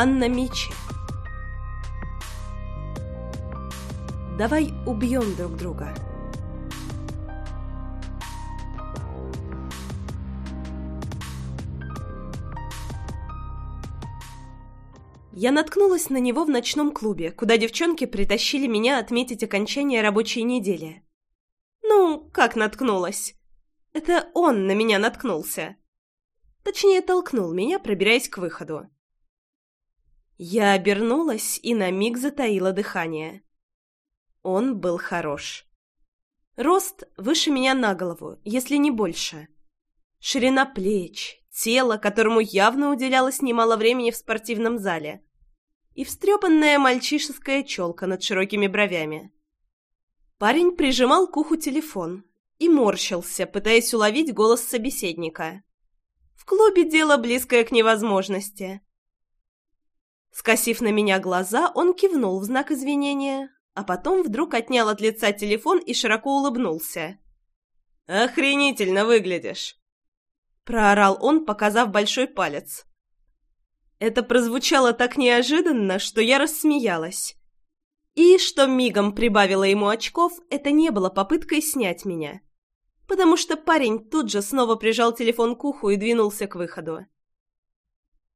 Анна Мичи Давай убьем друг друга. Я наткнулась на него в ночном клубе, куда девчонки притащили меня отметить окончание рабочей недели. Ну, как наткнулась? Это он на меня наткнулся. Точнее, толкнул меня, пробираясь к выходу. Я обернулась и на миг затаила дыхание. Он был хорош. Рост выше меня на голову, если не больше. Ширина плеч, тело, которому явно уделялось немало времени в спортивном зале и встрепанная мальчишеская челка над широкими бровями. Парень прижимал к уху телефон и морщился, пытаясь уловить голос собеседника. В клубе дело близкое к невозможности. Скосив на меня глаза, он кивнул в знак извинения, а потом вдруг отнял от лица телефон и широко улыбнулся. «Охренительно выглядишь!» Проорал он, показав большой палец. Это прозвучало так неожиданно, что я рассмеялась. И, что мигом прибавило ему очков, это не было попыткой снять меня. Потому что парень тут же снова прижал телефон к уху и двинулся к выходу.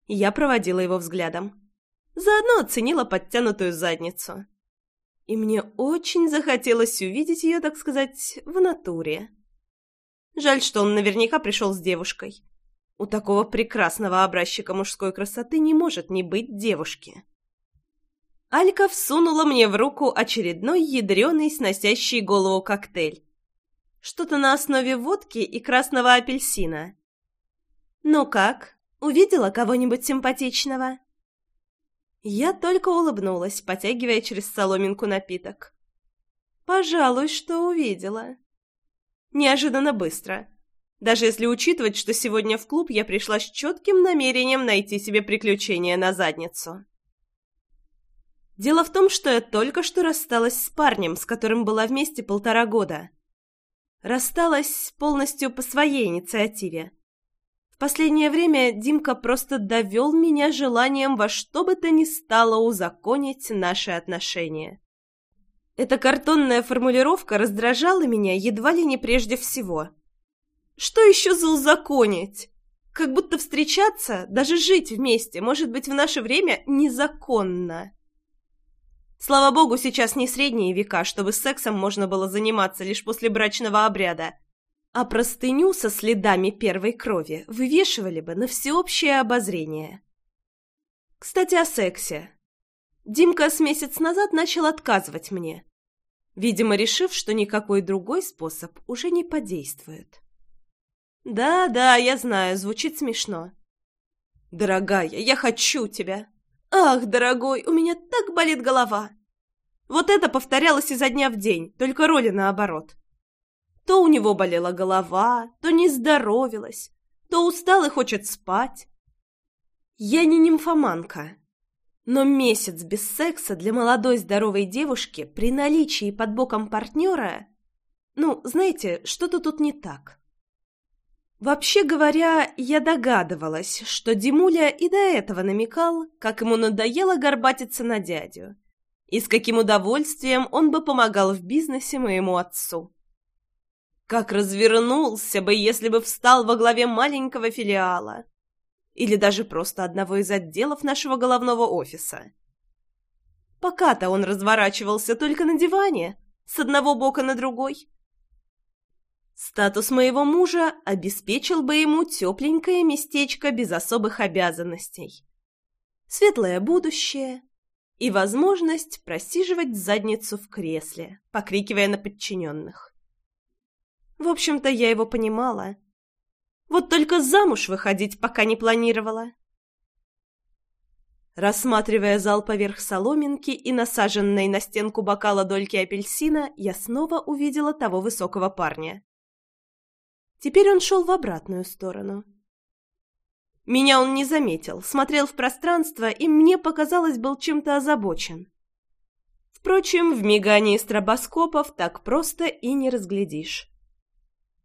Я проводила его взглядом. Заодно оценила подтянутую задницу. И мне очень захотелось увидеть ее, так сказать, в натуре. Жаль, что он наверняка пришел с девушкой. У такого прекрасного образчика мужской красоты не может не быть девушки. Алька всунула мне в руку очередной ядреный, сносящий голову коктейль. Что-то на основе водки и красного апельсина. «Ну как, увидела кого-нибудь симпатичного?» Я только улыбнулась, потягивая через соломинку напиток. «Пожалуй, что увидела». Неожиданно быстро даже если учитывать, что сегодня в клуб я пришла с четким намерением найти себе приключения на задницу. Дело в том, что я только что рассталась с парнем, с которым была вместе полтора года. Рассталась полностью по своей инициативе. Последнее время Димка просто довел меня желанием во что бы то ни стало узаконить наши отношения. Эта картонная формулировка раздражала меня едва ли не прежде всего – что еще за узаконить? Как будто встречаться, даже жить вместе, может быть в наше время незаконно. Слава богу, сейчас не средние века, чтобы сексом можно было заниматься лишь после брачного обряда. А простыню со следами первой крови вывешивали бы на всеобщее обозрение. Кстати, о сексе. Димка с месяц назад начал отказывать мне, видимо, решив, что никакой другой способ уже не подействует. «Да-да, я знаю, звучит смешно». «Дорогая, я хочу тебя!» «Ах, дорогой, у меня так болит голова!» Вот это повторялось изо дня в день, только роли наоборот. То у него болела голова, то не здоровилась, то устал и хочет спать. Я не нимфоманка, но месяц без секса для молодой здоровой девушки при наличии под боком партнера... Ну, знаете, что-то тут не так. Вообще говоря, я догадывалась, что Димуля и до этого намекал, как ему надоело горбатиться на дядю, и с каким удовольствием он бы помогал в бизнесе моему отцу. Как развернулся бы, если бы встал во главе маленького филиала или даже просто одного из отделов нашего головного офиса. Пока-то он разворачивался только на диване, с одного бока на другой, Статус моего мужа обеспечил бы ему тепленькое местечко без особых обязанностей. Светлое будущее и возможность просиживать задницу в кресле, покрикивая на подчиненных. В общем-то, я его понимала. Вот только замуж выходить пока не планировала. Рассматривая зал поверх соломинки и насаженной на стенку бокала дольки апельсина, я снова увидела того высокого парня. Теперь он шел в обратную сторону. Меня он не заметил, смотрел в пространство и, мне показалось, был чем-то озабочен. Впрочем, в мигании стробоскопов так просто и не разглядишь.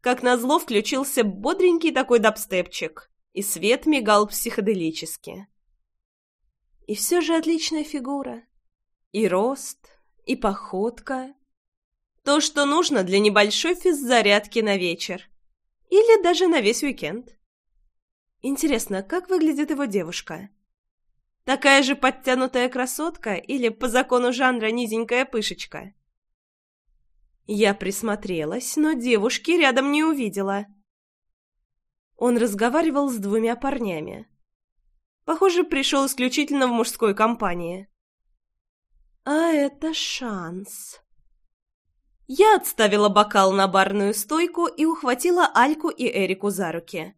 Как назло включился бодренький такой дабстепчик, и свет мигал психоделически. И все же отличная фигура. И рост, и походка. То, что нужно для небольшой физзарядки на вечер. Или даже на весь уикенд. Интересно, как выглядит его девушка? Такая же подтянутая красотка или по закону жанра низенькая пышечка? Я присмотрелась, но девушки рядом не увидела. Он разговаривал с двумя парнями. Похоже, пришел исключительно в мужской компании. А это шанс. Я отставила бокал на барную стойку и ухватила Альку и Эрику за руки.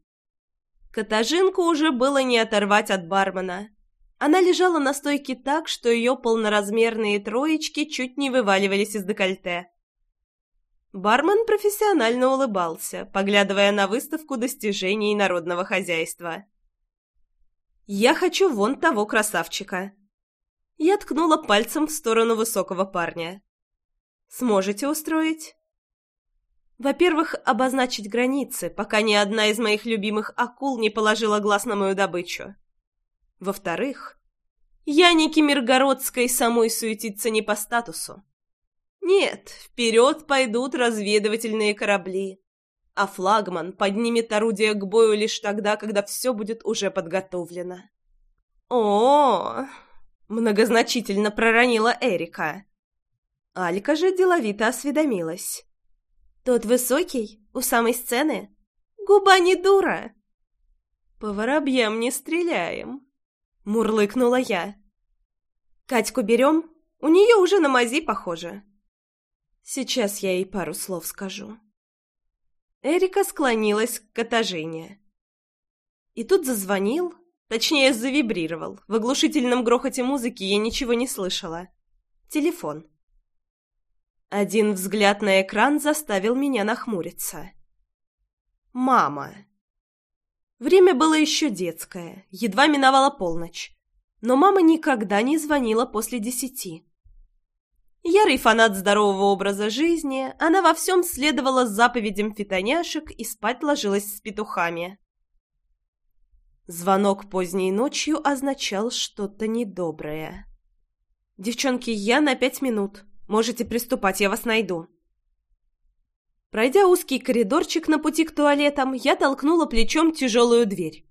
Катажинку уже было не оторвать от бармена. Она лежала на стойке так, что ее полноразмерные троечки чуть не вываливались из декольте. Бармен профессионально улыбался, поглядывая на выставку достижений народного хозяйства. «Я хочу вон того красавчика!» Я ткнула пальцем в сторону высокого парня. «Сможете устроить?» Во-первых, обозначить границы, пока ни одна из моих любимых акул не положила глаз на мою добычу. Во-вторых, я Ники Миргородской самой суетиться не по статусу. Нет, вперед пойдут разведывательные корабли, а флагман поднимет орудие к бою лишь тогда, когда все будет уже подготовлено. О, многозначительно проронила Эрика. Алька же деловито осведомилась. «Тот высокий, у самой сцены? Губа не дура!» «По воробьям не стреляем», — мурлыкнула я. «Катьку берем? У нее уже на мази похоже». «Сейчас я ей пару слов скажу». Эрика склонилась к Катажине. И тут зазвонил, точнее завибрировал. В оглушительном грохоте музыки я ничего не слышала. Телефон. Один взгляд на экран заставил меня нахмуриться. «Мама». Время было еще детское, едва миновала полночь. Но мама никогда не звонила после десяти. Ярый фанат здорового образа жизни, она во всем следовала заповедям фитоняшек и спать ложилась с петухами. Звонок поздней ночью означал что-то недоброе. «Девчонки, я на пять минут», Можете приступать, я вас найду». Пройдя узкий коридорчик на пути к туалетам, я толкнула плечом тяжелую дверь.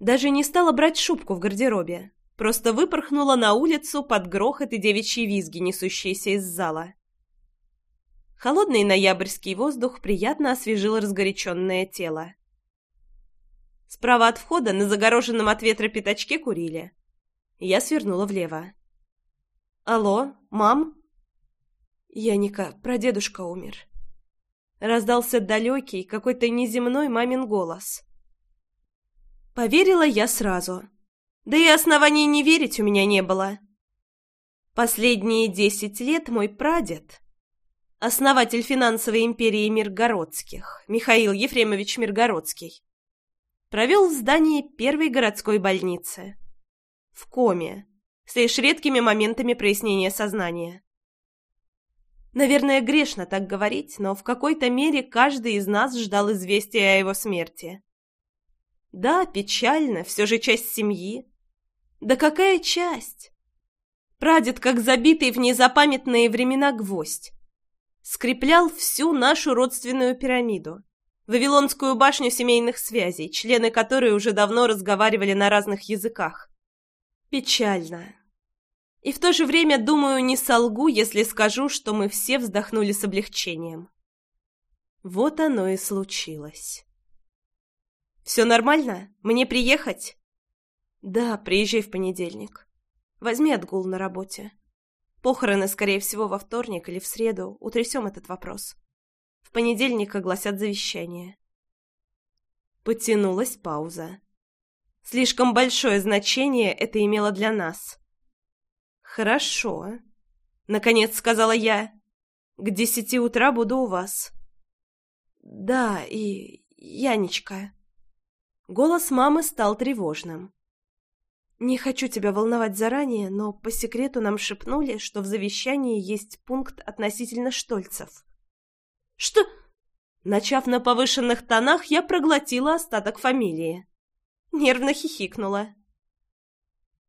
Даже не стала брать шубку в гардеробе, просто выпорхнула на улицу под грохот и девичьи визги, несущиеся из зала. Холодный ноябрьский воздух приятно освежил разгоряченное тело. Справа от входа на загороженном от ветра пятачке курили. Я свернула влево. «Алло, мам?» «Яника, прадедушка умер». Раздался далекий, какой-то неземной мамин голос. Поверила я сразу. Да и оснований не верить у меня не было. Последние десять лет мой прадед, основатель финансовой империи Миргородских, Михаил Ефремович Миргородский, провел в здании первой городской больницы. В коме, с лишь редкими моментами прояснения сознания. Наверное, грешно так говорить, но в какой-то мере каждый из нас ждал известия о его смерти. Да, печально, все же часть семьи. Да какая часть? Прадед, как забитый в незапамятные времена гвоздь, скреплял всю нашу родственную пирамиду, Вавилонскую башню семейных связей, члены которой уже давно разговаривали на разных языках. Печально, и в то же время, думаю, не солгу, если скажу, что мы все вздохнули с облегчением. Вот оно и случилось. «Все нормально? Мне приехать?» «Да, приезжай в понедельник. Возьми отгул на работе. Похороны, скорее всего, во вторник или в среду. Утрясем этот вопрос. В понедельник огласят завещание». Потянулась пауза. Слишком большое значение это имело для нас. «Хорошо», — наконец сказала я. «К десяти утра буду у вас». «Да, и... Янечка...» Голос мамы стал тревожным. «Не хочу тебя волновать заранее, но по секрету нам шепнули, что в завещании есть пункт относительно Штольцев». «Что?» Начав на повышенных тонах, я проглотила остаток фамилии. Нервно хихикнула.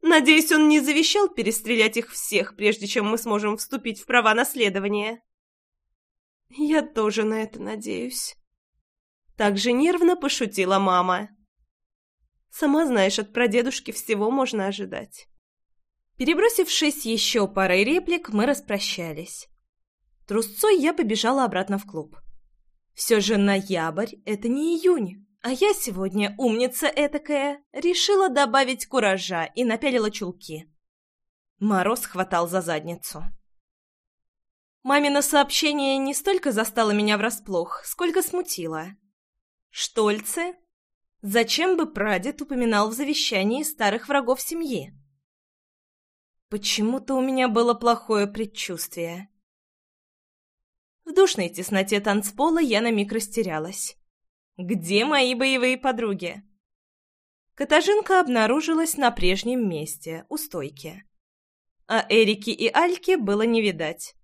Надеюсь, он не завещал перестрелять их всех, прежде чем мы сможем вступить в права наследования. Я тоже на это надеюсь. Так же нервно пошутила мама. Сама знаешь, от прадедушки всего можно ожидать. Перебросившись еще парой реплик, мы распрощались. Трусцой я побежала обратно в клуб. Все же ноябрь — это не июнь, а я сегодня, умница этакая, решила добавить куража и напялила чулки. Мороз хватал за задницу. Мамино сообщение не столько застало меня врасплох, сколько смутило. Штольце? Зачем бы прадед упоминал в завещании старых врагов семьи? Почему-то у меня было плохое предчувствие. В душной тесноте танцпола я на миг растерялась. Где мои боевые подруги? Катажинка обнаружилась на прежнем месте, у стойки. А Эрики и Альки было не видать.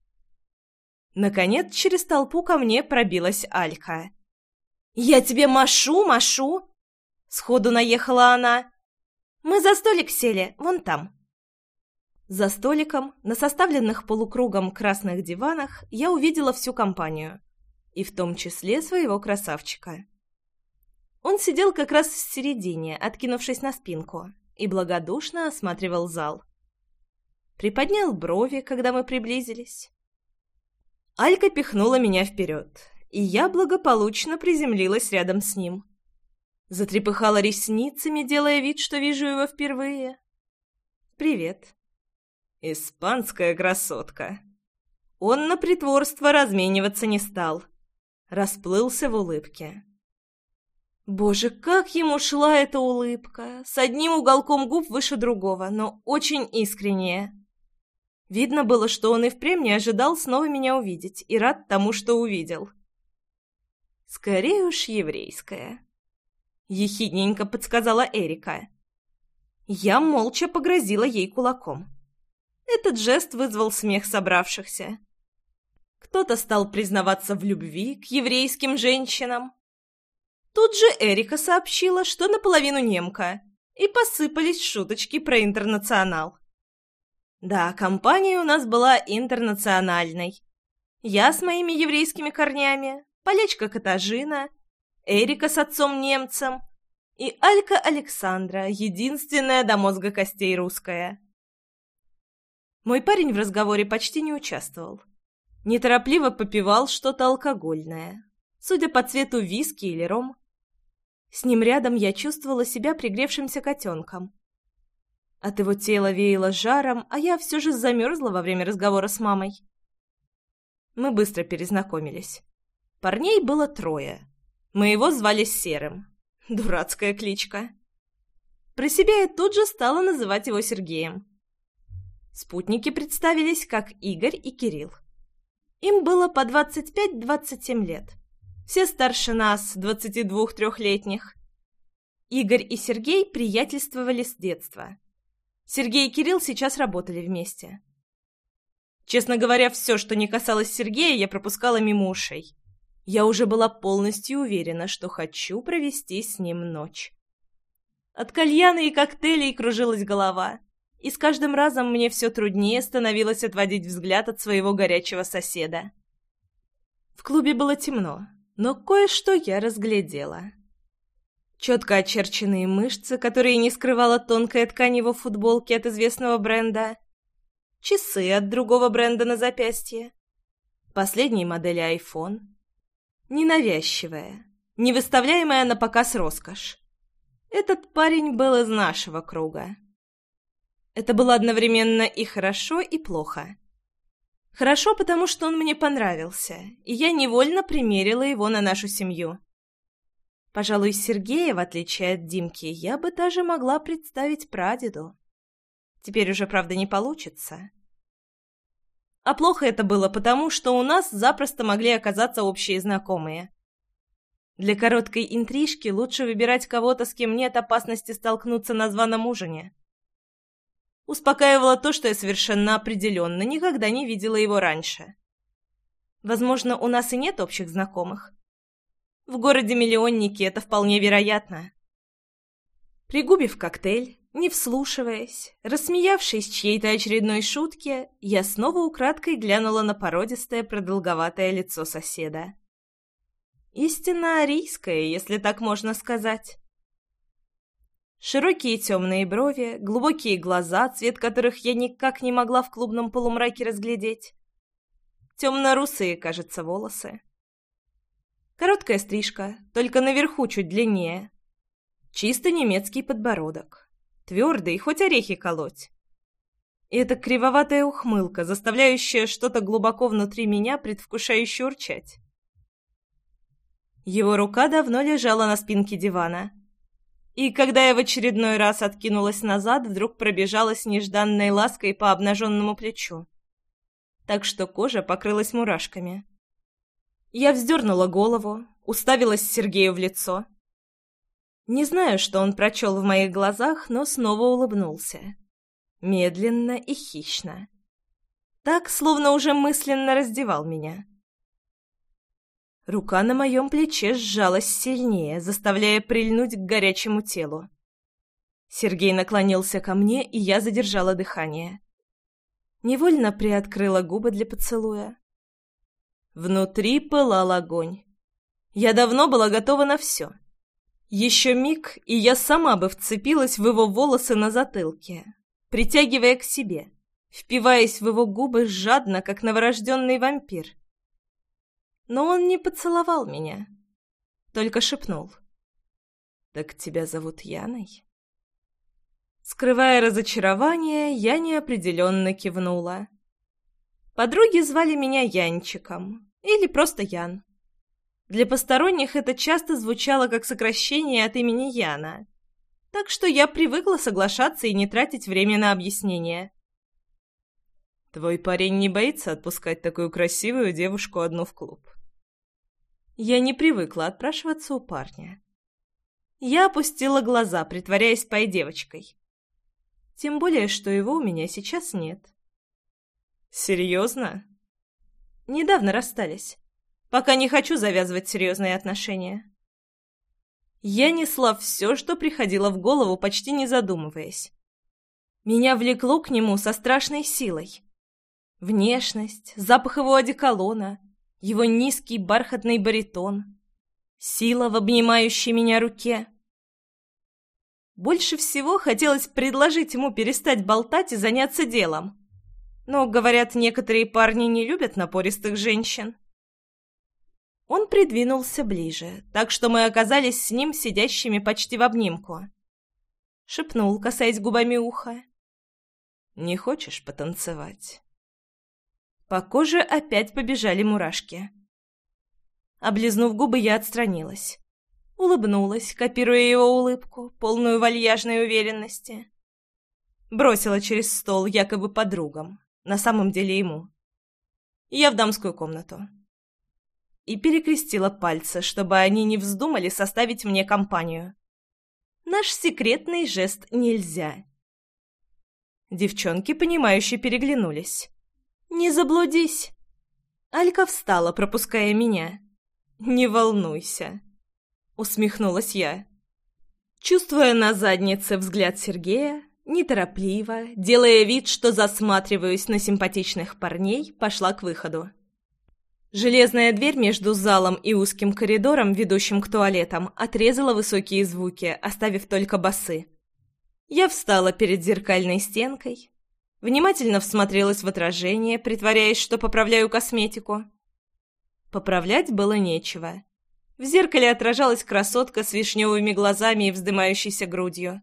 Наконец, через толпу ко мне пробилась Алька. «Я тебе машу, машу!» Сходу наехала она. «Мы за столик сели, вон там». За столиком, на составленных полукругом красных диванах, я увидела всю компанию. И в том числе своего красавчика. Он сидел как раз в середине, откинувшись на спинку, и благодушно осматривал зал. Приподнял брови, когда мы приблизились. Алька пихнула меня вперед, и я благополучно приземлилась рядом с ним. Затрепыхала ресницами, делая вид, что вижу его впервые. «Привет». «Испанская красотка». Он на притворство размениваться не стал. Расплылся в улыбке. Боже, как ему шла эта улыбка! С одним уголком губ выше другого, но очень искренняя. Видно было, что он и впрямь не ожидал снова меня увидеть и рад тому, что увидел. «Скорее уж еврейская», — ехидненько подсказала Эрика. Я молча погрозила ей кулаком. Этот жест вызвал смех собравшихся. Кто-то стал признаваться в любви к еврейским женщинам. Тут же Эрика сообщила, что наполовину немка, и посыпались шуточки про интернационал. Да, компания у нас была интернациональной. Я с моими еврейскими корнями, Полечка Катажина, Эрика с отцом-немцем и Алька Александра, единственная до мозга костей русская. Мой парень в разговоре почти не участвовал. Неторопливо попивал что-то алкогольное, судя по цвету виски или ром. С ним рядом я чувствовала себя пригревшимся котенком, от его тела веяло жаром, а я все же замерзла во время разговора с мамой. Мы быстро перезнакомились. Парней было трое. Мы его звали Серым. Дурацкая кличка. Про себя я тут же стала называть его Сергеем. Спутники представились как Игорь и Кирилл. Им было по 25-27 лет. Все старше нас, 22-3-летних. Игорь и Сергей приятельствовали с детства. Сергей и Кирилл сейчас работали вместе. Честно говоря, все, что не касалось Сергея, я пропускала мимо ушей. Я уже была полностью уверена, что хочу провести с ним ночь. От кальяна и коктейлей кружилась голова, и с каждым разом мне все труднее становилось отводить взгляд от своего горячего соседа. В клубе было темно, но кое-что я разглядела. Четко очерченные мышцы, которые не скрывала тонкая ткань его футболки от известного бренда. Часы от другого бренда на запястье. Последней модели iPhone. Ненавязчивая, не выставляемая на показ роскошь. Этот парень был из нашего круга. Это было одновременно и хорошо, и плохо. Хорошо, потому что он мне понравился, и я невольно примерила его на нашу семью. Пожалуй, Сергея, в отличие от Димки, я бы даже могла представить прадеду. Теперь уже, правда, не получится. А плохо это было потому, что у нас запросто могли оказаться общие знакомые. Для короткой интрижки лучше выбирать кого-то, с кем нет опасности столкнуться на званом ужине. Успокаивало то, что я совершенно определенно никогда не видела его раньше. Возможно, у нас и нет общих знакомых. В городе-миллионнике это вполне вероятно. Пригубив коктейль, Не вслушиваясь, рассмеявшись чьей-то очередной шутке, я снова украдкой глянула на породистое продолговатое лицо соседа. Истинно арийское, если так можно сказать. Широкие темные брови, глубокие глаза, цвет которых я никак не могла в клубном полумраке разглядеть. Темно-русые, кажется, волосы. Короткая стрижка, только наверху чуть длиннее. Чисто немецкий подбородок. Твердый, хоть орехи колоть. И эта кривоватая ухмылка, заставляющая что-то глубоко внутри меня предвкушающе урчать. Его рука давно лежала на спинке дивана. И когда я в очередной раз откинулась назад, вдруг пробежалась нежданной лаской по обнаженному плечу. Так что кожа покрылась мурашками. Я вздернула голову, уставилась Сергею в лицо. Не знаю, что он прочел в моих глазах, но снова улыбнулся. Медленно и хищно. Так, словно уже мысленно раздевал меня. Рука на моем плече сжалась сильнее, заставляя прильнуть к горячему телу. Сергей наклонился ко мне, и я задержала дыхание. Невольно приоткрыла губы для поцелуя. Внутри пылал огонь. Я давно была готова на все. Еще миг, и я сама бы вцепилась в его волосы на затылке, притягивая к себе, впиваясь в его губы жадно, как новорожденный вампир. Но он не поцеловал меня, только шепнул. «Так тебя зовут Яной?» Скрывая разочарование, я неопределенно кивнула. Подруги звали меня Янчиком, или просто Ян. Для посторонних это часто звучало как сокращение от имени Яна, так что я привыкла соглашаться и не тратить время на объяснения. «Твой парень не боится отпускать такую красивую девушку одну в клуб?» Я не привыкла отпрашиваться у парня. Я опустила глаза, притворяясь пой девочкой. Тем более, что его у меня сейчас нет. «Серьезно?» «Недавно расстались. Пока не хочу завязывать серьезные отношения». Я несла все, что приходило в голову, почти не задумываясь. Меня влекло к нему со страшной силой. Внешность, запах его одеколона, его низкий бархатный баритон, сила в обнимающей меня руке — больше всего хотелось предложить ему перестать болтать и заняться делом. Но, говорят, некоторые парни не любят напористых женщин. Он придвинулся ближе, так что мы оказались с ним сидящими почти в обнимку. Шепнул, касаясь губами уха. «Не хочешь потанцевать?» По коже опять побежали мурашки. Облизнув губы, я отстранилась. Улыбнулась, копируя его улыбку, полную вальяжной уверенности. Бросила через стол якобы подругам, на самом деле ему. Я в дамскую комнату. И перекрестила пальцы, чтобы они не вздумали составить мне компанию. Наш секретный жест нельзя. Девчонки, понимающе переглянулись. «Не заблудись!» Алька встала, пропуская меня. «Не волнуйся!» усмехнулась я. Чувствуя на заднице взгляд Сергея, неторопливо, делая вид, что засматриваюсь на симпатичных парней, пошла к выходу. Железная дверь между залом и узким коридором, ведущим к туалетам, отрезала высокие звуки, оставив только басы. Я встала перед зеркальной стенкой, внимательно всмотрелась в отражение, притворяясь, что поправляю косметику. Поправлять было нечего. В зеркале отражалась красотка с вишневыми глазами и вздымающейся грудью.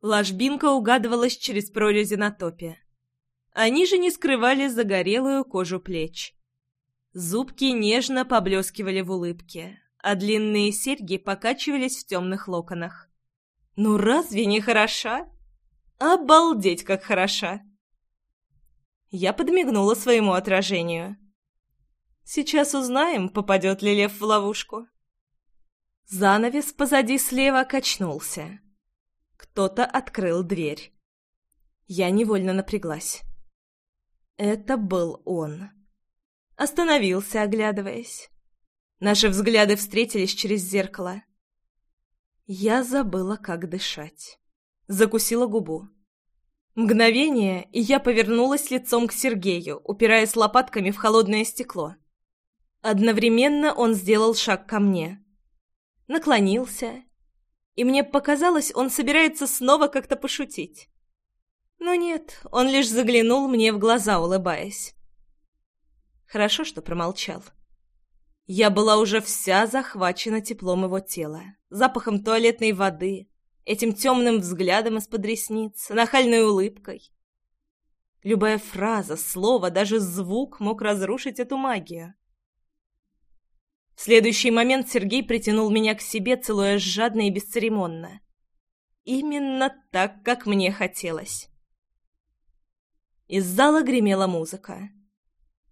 Ложбинка угадывалась через прорези на топе. Они же не скрывали загорелую кожу плеч. Зубки нежно поблескивали в улыбке, а длинные серьги покачивались в темных локонах. «Ну разве не хороша? Обалдеть, как хороша!» Я подмигнула своему отражению. Сейчас узнаем, попадет ли лев в ловушку. Занавес позади слева качнулся. Кто-то открыл дверь. Я невольно напряглась. Это был он. Остановился, оглядываясь. Наши взгляды встретились через зеркало. Я забыла, как дышать. Закусила губу. Мгновение, и я повернулась лицом к Сергею, упираясь лопатками в холодное стекло. Одновременно он сделал шаг ко мне. Наклонился, и мне показалось, он собирается снова как-то пошутить. Но нет, он лишь заглянул мне в глаза, улыбаясь. Хорошо, что промолчал. Я была уже вся захвачена теплом его тела, запахом туалетной воды, этим темным взглядом из-под ресниц, нахальной улыбкой. Любая фраза, слово, даже звук мог разрушить эту магию. В следующий момент Сергей притянул меня к себе, целуя жадно и бесцеремонно. Именно так, как мне хотелось. Из зала гремела музыка.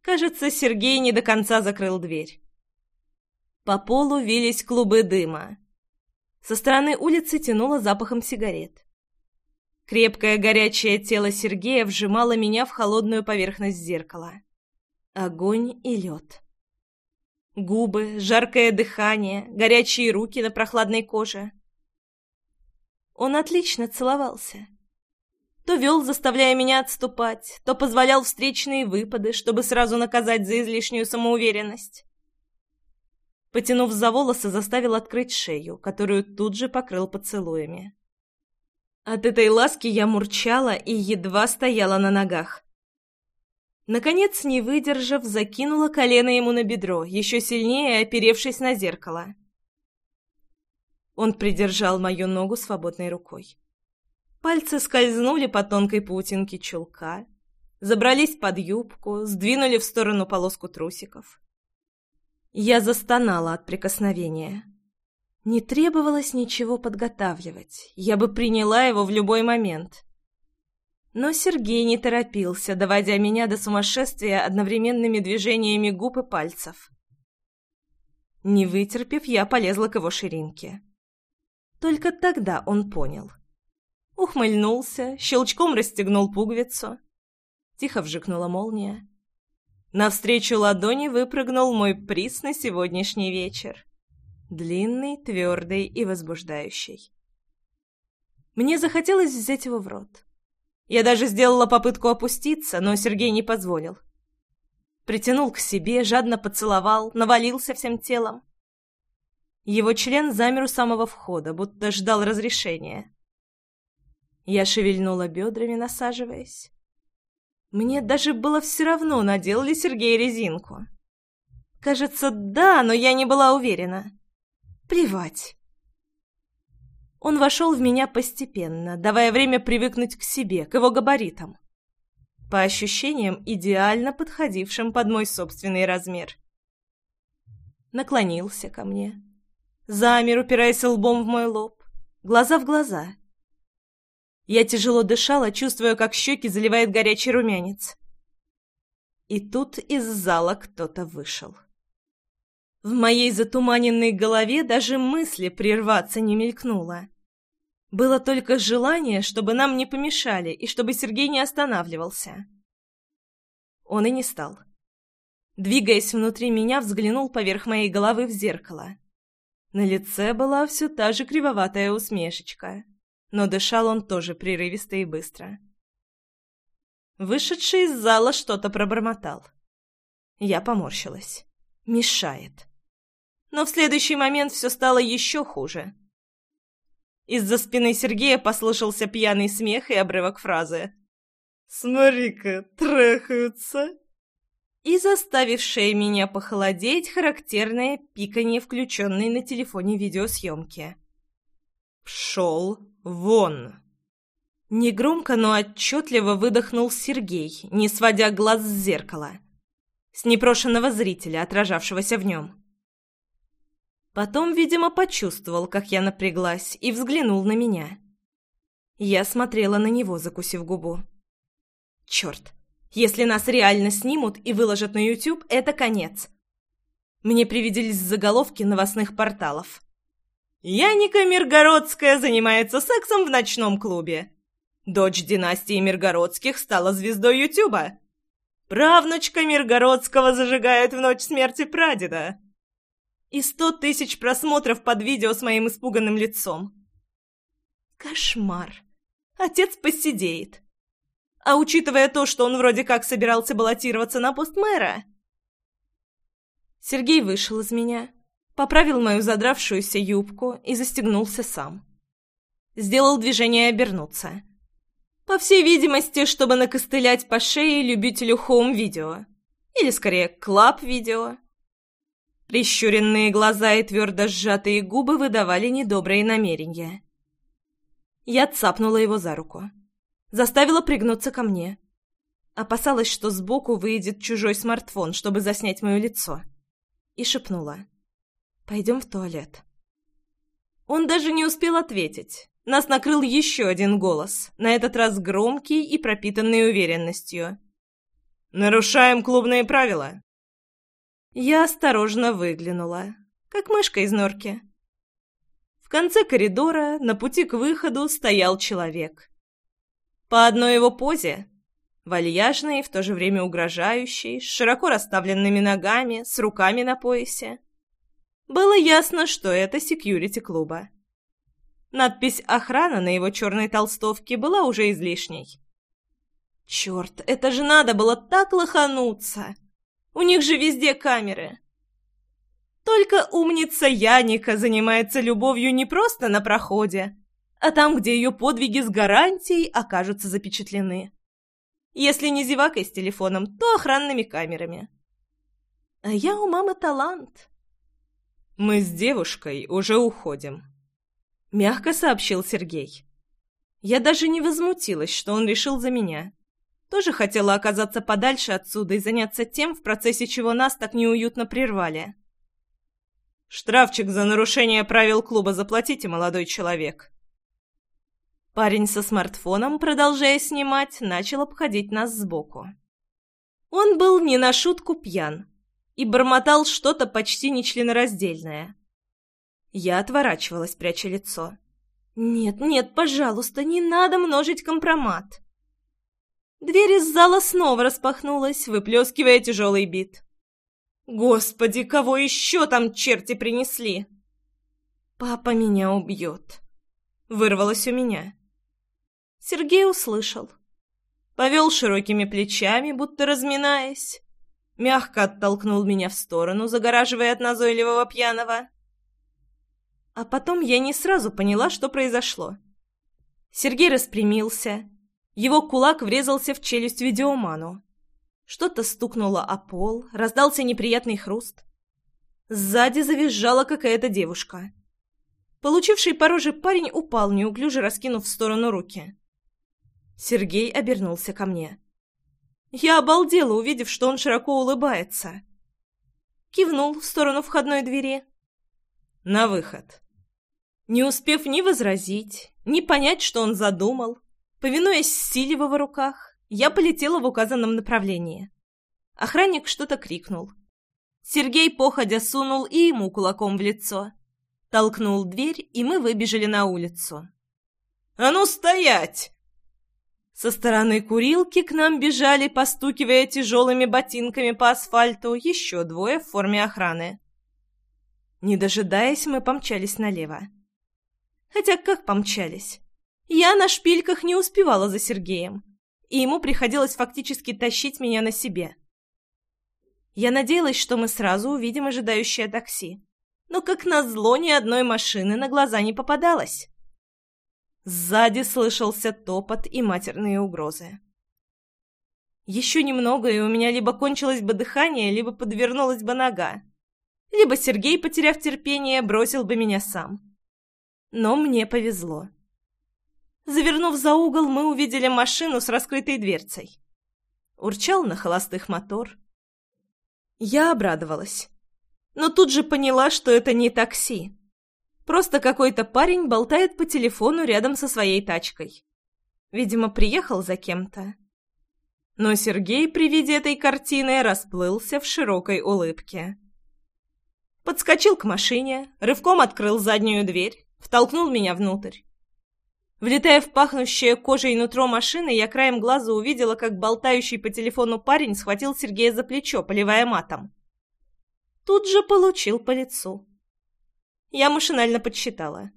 Кажется, Сергей не до конца закрыл дверь. По полу вились клубы дыма. Со стороны улицы тянуло запахом сигарет. Крепкое горячее тело Сергея вжимало меня в холодную поверхность зеркала. Огонь и лед. Губы, жаркое дыхание, горячие руки на прохладной коже. Он отлично целовался. То вел, заставляя меня отступать, то позволял встречные выпады, чтобы сразу наказать за излишнюю самоуверенность. Потянув за волосы, заставил открыть шею, которую тут же покрыл поцелуями. От этой ласки я мурчала и едва стояла на ногах. Наконец, не выдержав, закинула колено ему на бедро, еще сильнее оперевшись на зеркало. Он придержал мою ногу свободной рукой. Пальцы скользнули по тонкой паутинке чулка, забрались под юбку, сдвинули в сторону полоску трусиков. Я застонала от прикосновения. Не требовалось ничего подготавливать, я бы приняла его в любой момент. Но Сергей не торопился, доводя меня до сумасшествия одновременными движениями губ и пальцев. Не вытерпев, я полезла к его ширинке. Только тогда он понял. Ухмыльнулся, щелчком расстегнул пуговицу. Тихо вжикнула молния. Навстречу ладони выпрыгнул мой приз на сегодняшний вечер. Длинный, твердый и возбуждающий. Мне захотелось взять его в рот. Я даже сделала попытку опуститься, но Сергей не позволил. Притянул к себе, жадно поцеловал, навалился всем телом. Его член замер у самого входа, будто ждал разрешения. Я шевельнула бедрами, насаживаясь. Мне даже было все равно, надел ли Сергей резинку. Кажется, да, но я не была уверена. Плевать. Он вошел в меня постепенно, давая время привыкнуть к себе, к его габаритам. По ощущениям, идеально подходившим под мой собственный размер. Наклонился ко мне. Замер, упираясь лбом в мой лоб. Глаза в глаза. Я тяжело дышала, чувствуя, как щеки заливает горячий румянец. И тут из зала кто-то вышел. В моей затуманенной голове даже мысли прерваться не мелькнуло. Было только желание, чтобы нам не помешали и чтобы Сергей не останавливался. Он и не стал. Двигаясь внутри меня, взглянул поверх моей головы в зеркало. На лице была все та же кривоватая усмешечка, но дышал он тоже прерывисто и быстро. Вышедший из зала что-то пробормотал. Я поморщилась. Мешает. Но в следующий момент все стало еще хуже. Из-за спины Сергея послышался пьяный смех и обрывок фразы. «Смотри-ка, трахаются!» И заставившее меня похолодеть характерное пиканье включенной на телефоне видеосъемки. «Пшел вон!» Негромко, но отчетливо выдохнул Сергей, не сводя глаз с зеркала. С непрошенного зрителя, отражавшегося в нем. Потом, видимо, почувствовал, как я напряглась, и взглянул на меня. Я смотрела на него, закусив губу. Черт, если нас реально снимут и выложат на YouTube, это конец. Мне привиделись заголовки новостных порталов. Яника Миргородская занимается сексом в ночном клубе. Дочь династии Миргородских стала звездой Ютуба. Правнучка Миргородского зажигает в ночь смерти прадеда и сто тысяч просмотров под видео с моим испуганным лицом. Кошмар. Отец посидеет. А учитывая то, что он вроде как собирался баллотироваться на пост мэра... Сергей вышел из меня, поправил мою задравшуюся юбку и застегнулся сам. Сделал движение обернуться. По всей видимости, чтобы накостылять по шее любителю хоум-видео. Или, скорее, клаб-видео. Прищуренные глаза и твердо сжатые губы выдавали недобрые намерения. Я цапнула его за руку. Заставила пригнуться ко мне. Опасалась, что сбоку выйдет чужой смартфон, чтобы заснять мое лицо. И шепнула. «Пойдем в туалет». Он даже не успел ответить. Нас накрыл еще один голос, на этот раз громкий и пропитанный уверенностью. «Нарушаем клубные правила!» Я осторожно выглянула, как мышка из норки. В конце коридора, на пути к выходу, стоял человек. По одной его позе, вальяжный, в то же время угрожающий, с широко расставленными ногами, с руками на поясе, было ясно, что это секьюрити клуба. Надпись «Охрана» на его черной толстовке была уже излишней. Черт, это же надо было так лохануться! У них же везде камеры. Только умница Яника занимается любовью не просто на проходе, а там, где ее подвиги с гарантией окажутся запечатлены. Если не зевакой с телефоном, то охранными камерами. А я у мамы талант. Мы с девушкой уже уходим мягко сообщил Сергей. Я даже не возмутилась, что он решил за меня. Тоже хотела оказаться подальше отсюда и заняться тем, в процессе чего нас так неуютно прервали. «Штрафчик за нарушение правил клуба заплатите, молодой человек». Парень со смартфоном, продолжая снимать, начал обходить нас сбоку. Он был не на шутку пьян и бормотал что-то почти нечленораздельное. Я отворачивалась, пряча лицо. «Нет, нет, пожалуйста, не надо множить компромат!» Дверь из зала снова распахнулась, выплескивая тяжелый бит. «Господи, кого еще там черти принесли?» «Папа меня убьет», — вырвалось у меня. Сергей услышал. Повел широкими плечами, будто разминаясь. Мягко оттолкнул меня в сторону, загораживая от назойливого пьяного. А потом я не сразу поняла, что произошло. Сергей распрямился. Его кулак врезался в челюсть видеоману. Что-то стукнуло о пол, раздался неприятный хруст. Сзади завизжала какая-то девушка. Получивший по роже парень упал, неуклюже раскинув в сторону руки. Сергей обернулся ко мне. Я обалдела, увидев, что он широко улыбается. Кивнул в сторону входной двери. «На выход». Не успев ни возразить, ни понять, что он задумал, повинуясь силе в его руках, я полетела в указанном направлении. Охранник что-то крикнул. Сергей походя сунул и ему кулаком в лицо. Толкнул дверь, и мы выбежали на улицу. «А ну стоять!» Со стороны курилки к нам бежали, постукивая тяжелыми ботинками по асфальту, еще двое в форме охраны. Не дожидаясь, мы помчались налево. Хотя как помчались? Я на шпильках не успевала за Сергеем, и ему приходилось фактически тащить меня на себе. Я надеялась, что мы сразу увидим ожидающее такси. Но, как назло, ни одной машины на глаза не попадалось. Сзади слышался топот и матерные угрозы. Еще немного, и у меня либо кончилось бы дыхание, либо подвернулась бы нога. Либо Сергей, потеряв терпение, бросил бы меня сам но мне повезло. Завернув за угол, мы увидели машину с раскрытой дверцей. Урчал на холостых мотор. Я обрадовалась. Но тут же поняла, что это не такси. Просто какой-то парень болтает по телефону рядом со своей тачкой. Видимо, приехал за кем-то. Но Сергей при виде этой картины расплылся в широкой улыбке. Подскочил к машине, рывком открыл заднюю дверь, втолкнул меня внутрь. Влетая в пахнущее кожей нутро машины, я краем глаза увидела, как болтающий по телефону парень схватил Сергея за плечо, поливая матом. Тут же получил по лицу. Я машинально подсчитала.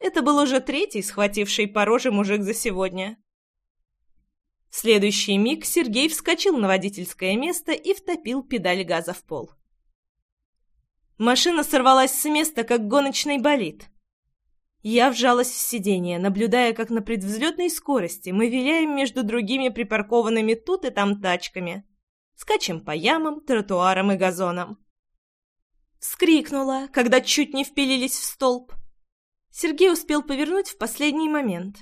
Это был уже третий схвативший по роже мужик за сегодня. В следующий миг Сергей вскочил на водительское место и втопил педаль газа в пол. Машина сорвалась с места, как гоночный болид. Я вжалась в сиденье, наблюдая, как на предвзлетной скорости мы виляем между другими припаркованными тут и там тачками. Скачем по ямам, тротуарам и газонам. Вскрикнула, когда чуть не впилились в столб. Сергей успел повернуть в последний момент.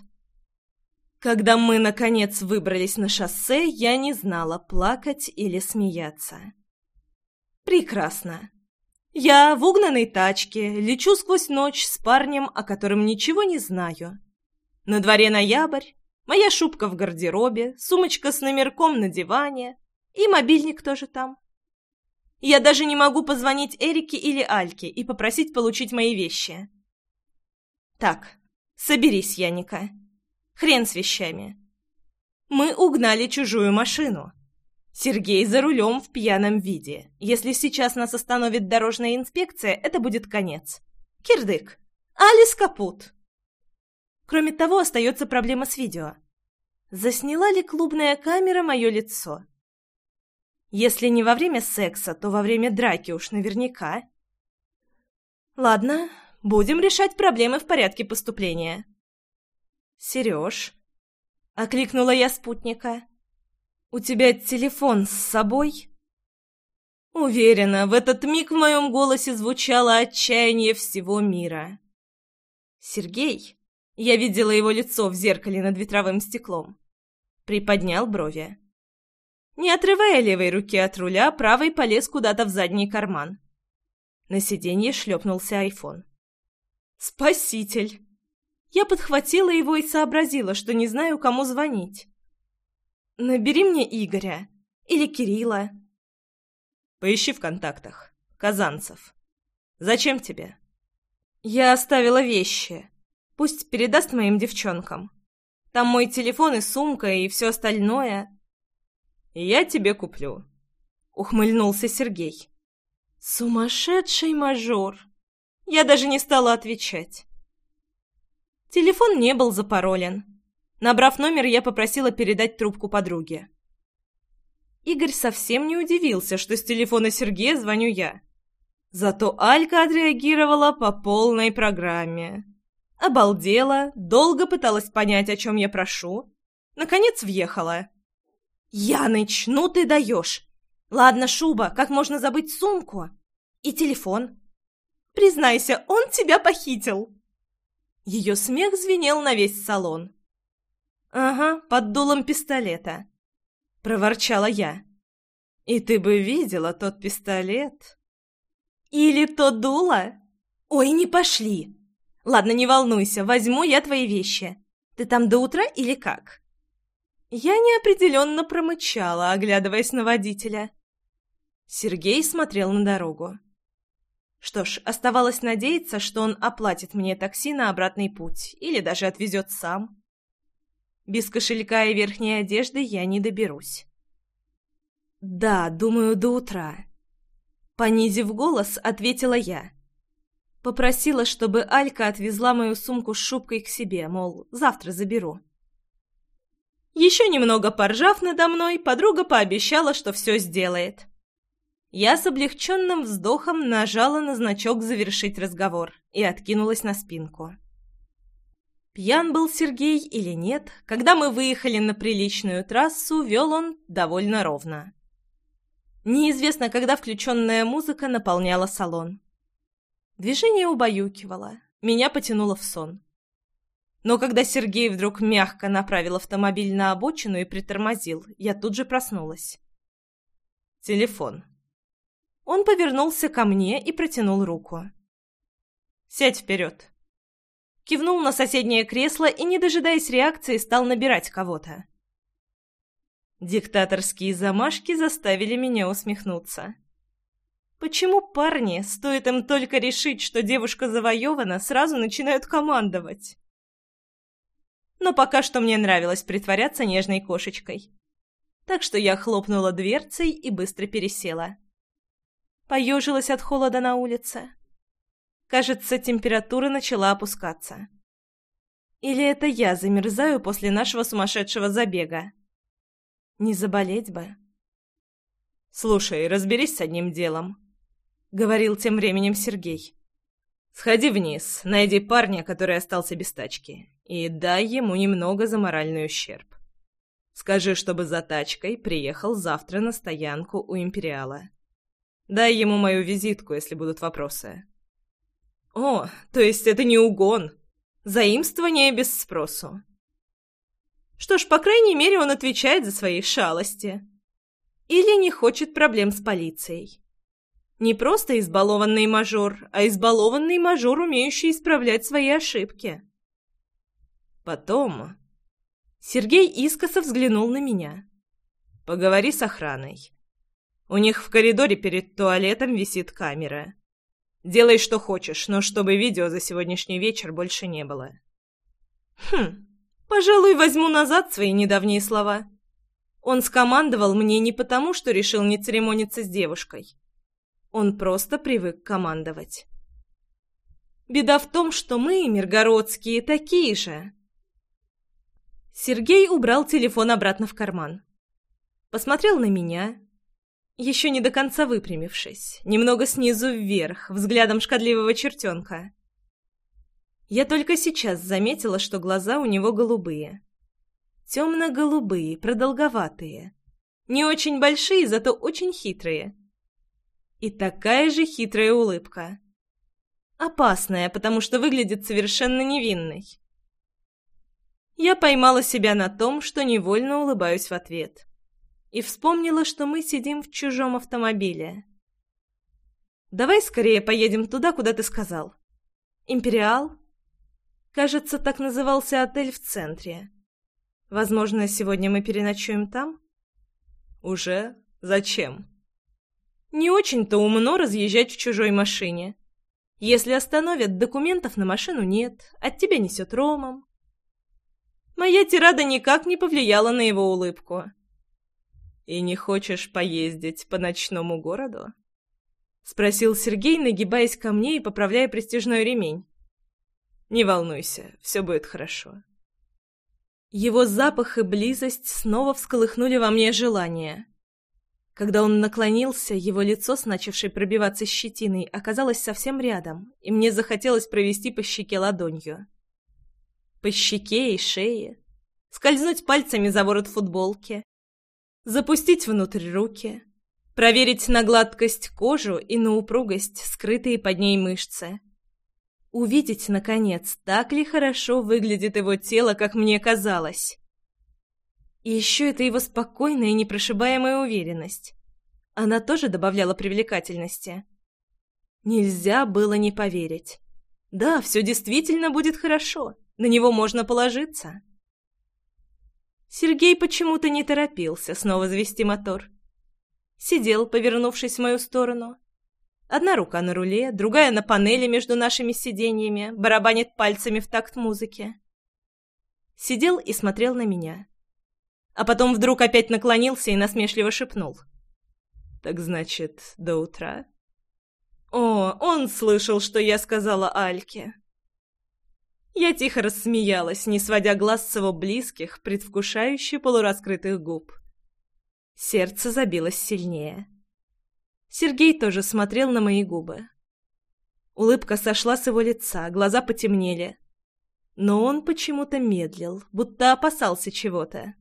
Когда мы, наконец, выбрались на шоссе, я не знала, плакать или смеяться. Прекрасно. Я в угнанной тачке лечу сквозь ночь с парнем, о котором ничего не знаю. На дворе ноябрь, моя шубка в гардеробе, сумочка с номерком на диване и мобильник тоже там. Я даже не могу позвонить Эрике или Альке и попросить получить мои вещи. Так, соберись, Яника. Хрен с вещами. Мы угнали чужую машину. Сергей за рулем в пьяном виде. Если сейчас нас остановит дорожная инспекция, это будет конец. Кирдык. Алис капут. Кроме того, остается проблема с видео. Засняла ли клубная камера мое лицо? Если не во время секса, то во время драки уж наверняка. Ладно, будем решать проблемы в порядке поступления. Сереж, окликнула я спутника. «У тебя телефон с собой?» Уверена, в этот миг в моем голосе звучало отчаяние всего мира. «Сергей?» Я видела его лицо в зеркале над ветровым стеклом. Приподнял брови. Не отрывая левой руки от руля, правой полез куда-то в задний карман. На сиденье шлепнулся айфон. «Спаситель!» Я подхватила его и сообразила, что не знаю, кому звонить. Набери мне Игоря. Или Кирилла. Поищи в контактах. Казанцев. Зачем тебе? Я оставила вещи. Пусть передаст моим девчонкам. Там мой телефон и сумка, и все остальное. Я тебе куплю. Ухмыльнулся Сергей. Сумасшедший мажор. Я даже не стала отвечать. Телефон не был запаролен. Набрав номер, я попросила передать трубку подруге. Игорь совсем не удивился, что с телефона Сергея звоню я. Зато Алька отреагировала по полной программе. Обалдела, долго пыталась понять, о чем я прошу. Наконец въехала. «Яныч, ну ты даешь! Ладно, шуба, как можно забыть сумку? И телефон?» «Признайся, он тебя похитил!» Ее смех звенел на весь салон. «Ага, под дулом пистолета», — проворчала я. «И ты бы видела тот пистолет». «Или то дуло? Ой, не пошли! Ладно, не волнуйся, возьму я твои вещи. Ты там до утра или как?» Я неопределенно промычала, оглядываясь на водителя. Сергей смотрел на дорогу. Что ж, оставалось надеяться, что он оплатит мне такси на обратный путь или даже отвезет сам. Без кошелька и верхней одежды я не доберусь. «Да, думаю, до утра». Понизив голос, ответила я. Попросила, чтобы Алька отвезла мою сумку с шубкой к себе, мол, завтра заберу. Еще немного поржав надо мной, подруга пообещала, что все сделает. Я с облегченным вздохом нажала на значок «Завершить разговор» и откинулась на спинку. Пьян был Сергей или нет, когда мы выехали на приличную трассу, вел он довольно ровно. Неизвестно, когда включенная музыка наполняла салон. Движение убаюкивало, меня потянуло в сон. Но когда Сергей вдруг мягко направил автомобиль на обочину и притормозил, я тут же проснулась. Телефон. Он повернулся ко мне и протянул руку. «Сядь вперед», кивнул на соседнее кресло и, не дожидаясь реакции, стал набирать кого-то. Диктаторские замашки заставили меня усмехнуться. Почему парни, стоит им только решить, что девушка завоевана, сразу начинают командовать? Но пока что мне нравилось притворяться нежной кошечкой. Так что я хлопнула дверцей и быстро пересела. Поежилась от холода на улице. Кажется, температура начала опускаться. Или это я замерзаю после нашего сумасшедшего забега? Не заболеть бы. «Слушай, разберись с одним делом», — говорил тем временем Сергей. «Сходи вниз, найди парня, который остался без тачки, и дай ему немного за моральный ущерб. Скажи, чтобы за тачкой приехал завтра на стоянку у Империала. Дай ему мою визитку, если будут вопросы». «О, то есть это не угон!» Заимствование без спросу. Что ж, по крайней мере, он отвечает за свои шалости. Или не хочет проблем с полицией. Не просто избалованный мажор, а избалованный мажор, умеющий исправлять свои ошибки. Потом... Сергей искоса взглянул на меня. «Поговори с охраной. У них в коридоре перед туалетом висит камера. Делай, что хочешь, но чтобы видео за сегодняшний вечер больше не было. Хм, пожалуй, возьму назад свои недавние слова. Он скомандовал мне не потому, что решил не церемониться с девушкой. Он просто привык командовать. Беда в том, что мы, миргородские, такие же. Сергей убрал телефон обратно в карман. Посмотрел на меня, еще не до конца выпрямившись, немного снизу вверх, взглядом шкодливого чертенка. Я только сейчас заметила, что глаза у него голубые. Темно-голубые, продолговатые. Не очень большие, зато очень хитрые. И такая же хитрая улыбка. Опасная, потому что выглядит совершенно невинной. Я поймала себя на том, что невольно улыбаюсь в ответ и вспомнила, что мы сидим в чужом автомобиле. «Давай скорее поедем туда, куда ты сказал. Империал?» Кажется, так назывался отель в центре. Возможно, сегодня мы переночуем там? Уже? Зачем? Не очень-то умно разъезжать в чужой машине. Если остановят, документов на машину нет, от тебя несет ромом. Моя тирада никак не повлияла на его улыбку. «И не хочешь поездить по ночному городу?» — спросил Сергей, нагибаясь ко мне и поправляя престижной ремень. «Не волнуйся, все будет хорошо». Его запах и близость снова всколыхнули во мне желание. Когда он наклонился, его лицо, с начавшей пробиваться щетиной, оказалось совсем рядом, и мне захотелось провести по щеке ладонью. По щеке и шее, скользнуть пальцами за ворот футболки, запустить внутрь руки, проверить на гладкость кожу и на упругость скрытые под ней мышцы. Увидеть, наконец, так ли хорошо выглядит его тело, как мне казалось. И еще это его спокойная и непрошибаемая уверенность. Она тоже добавляла привлекательности. Нельзя было не поверить. Да, все действительно будет хорошо, на него можно положиться. Сергей почему-то не торопился снова завести мотор. Сидел, повернувшись в мою сторону. Одна рука на руле, другая на панели между нашими сиденьями, барабанит пальцами в такт музыки. Сидел и смотрел на меня. А потом вдруг опять наклонился и насмешливо шепнул. «Так значит, до утра?» О, он слышал, что я сказала Альке. Я тихо рассмеялась, не сводя глаз с его близких, предвкушающе полураскрытых губ. Сердце забилось сильнее. Сергей тоже смотрел на мои губы. Улыбка сошла с его лица, глаза потемнели. Но он почему-то медлил, будто опасался чего-то.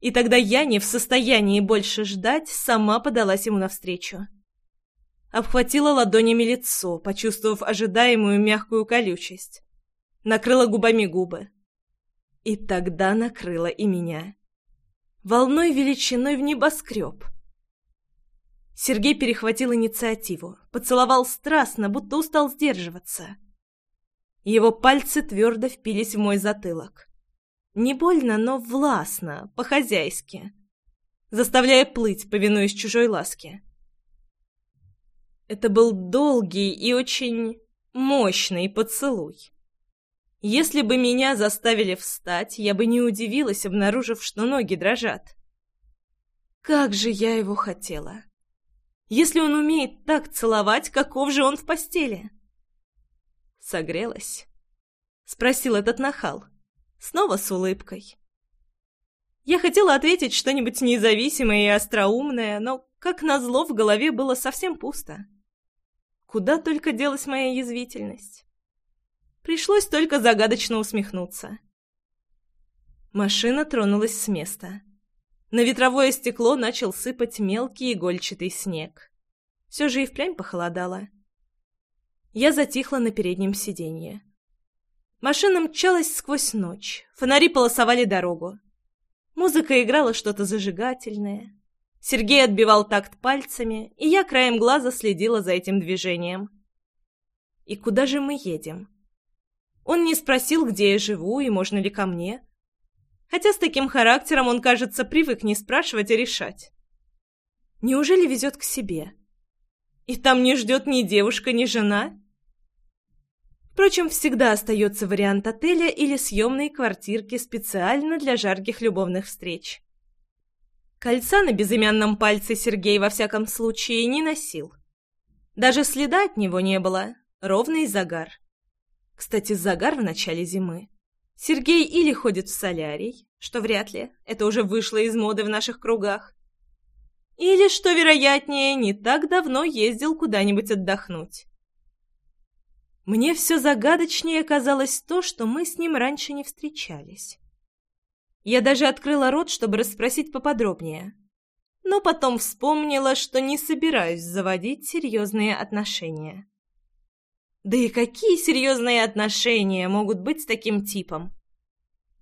И тогда я, не в состоянии больше ждать, сама подалась ему навстречу обхватила ладонями лицо, почувствовав ожидаемую мягкую колючесть. Накрыла губами губы. И тогда накрыла и меня. Волной величиной в небоскреб. Сергей перехватил инициативу, поцеловал страстно, будто устал сдерживаться. Его пальцы твердо впились в мой затылок. Не больно, но властно, по-хозяйски, заставляя плыть, повинуясь чужой ласке. Это был долгий и очень мощный поцелуй. Если бы меня заставили встать, я бы не удивилась, обнаружив, что ноги дрожат. Как же я его хотела! Если он умеет так целовать, каков же он в постели? Согрелась. Спросил этот нахал. Снова с улыбкой. Я хотела ответить что-нибудь независимое и остроумное, но, как назло, в голове было совсем пусто. Куда только делась моя язвительность. Пришлось только загадочно усмехнуться. Машина тронулась с места. На ветровое стекло начал сыпать мелкий игольчатый снег. Все же и впрямь похолодало. Я затихла на переднем сиденье. Машина мчалась сквозь ночь, фонари полосовали дорогу. Музыка играла что-то зажигательное. Сергей отбивал такт пальцами, и я краем глаза следила за этим движением. И куда же мы едем? Он не спросил, где я живу и можно ли ко мне. Хотя с таким характером он, кажется, привык не спрашивать, а решать. Неужели везет к себе? И там не ждет ни девушка, ни жена? Впрочем, всегда остается вариант отеля или съемной квартирки специально для жарких любовных встреч. Кольца на безымянном пальце Сергей во всяком случае не носил. Даже следа от него не было, ровный загар. Кстати, загар в начале зимы. Сергей или ходит в солярий, что вряд ли, это уже вышло из моды в наших кругах, или, что вероятнее, не так давно ездил куда-нибудь отдохнуть. Мне все загадочнее казалось то, что мы с ним раньше не встречались. Я даже открыла рот, чтобы расспросить поподробнее. Но потом вспомнила, что не собираюсь заводить серьезные отношения. Да и какие серьезные отношения могут быть с таким типом?